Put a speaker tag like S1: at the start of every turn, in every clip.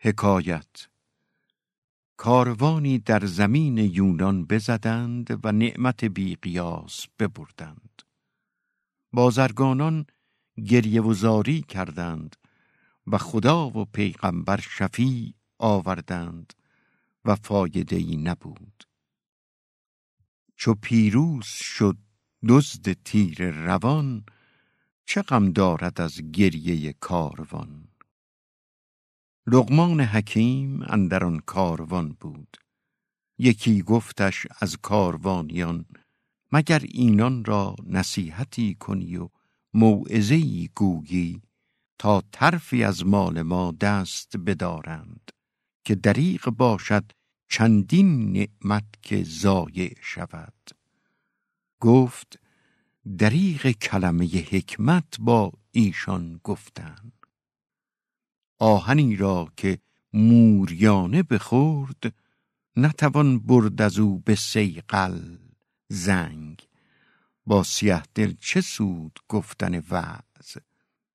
S1: حکایت. کاروانی در زمین یونان بزدند و نعمت بیقیاس ببردند. بازرگانان گریه و زاری کردند و خدا و پیغمبر شفی آوردند و فایده ای نبود. چو پیروز شد دزد تیر روان چه غم دارد از گریه کاروان؟ لقمان حکیم اندر آن کاروان بود. یکی گفتش از کاروانیان مگر اینان را نصیحتی کنی و موعظه گویی تا طرفی از مال ما دست بدارند که دریغ باشد چندین نعمت که ضایع شود. گفت دریغ کلمه حکمت با ایشان گفتند. آهنی را که موریانه بخورد نتوان برد از او به سیقل زنگ. با سیه دل چه سود گفتن وعظ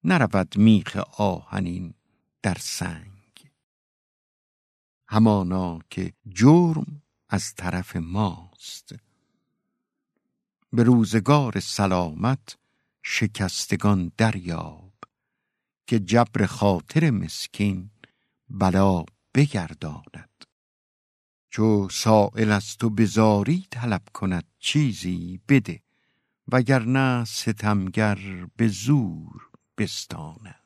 S1: نرود میخ آهنین در سنگ. همانا که جرم از طرف ماست. به روزگار سلامت شکستگان دریاب. که جبر خاطر مسکین بلا بگرداند. چو سائل از تو بزاری طلب کند چیزی بده وگرنه ستمگر به زور بستاند.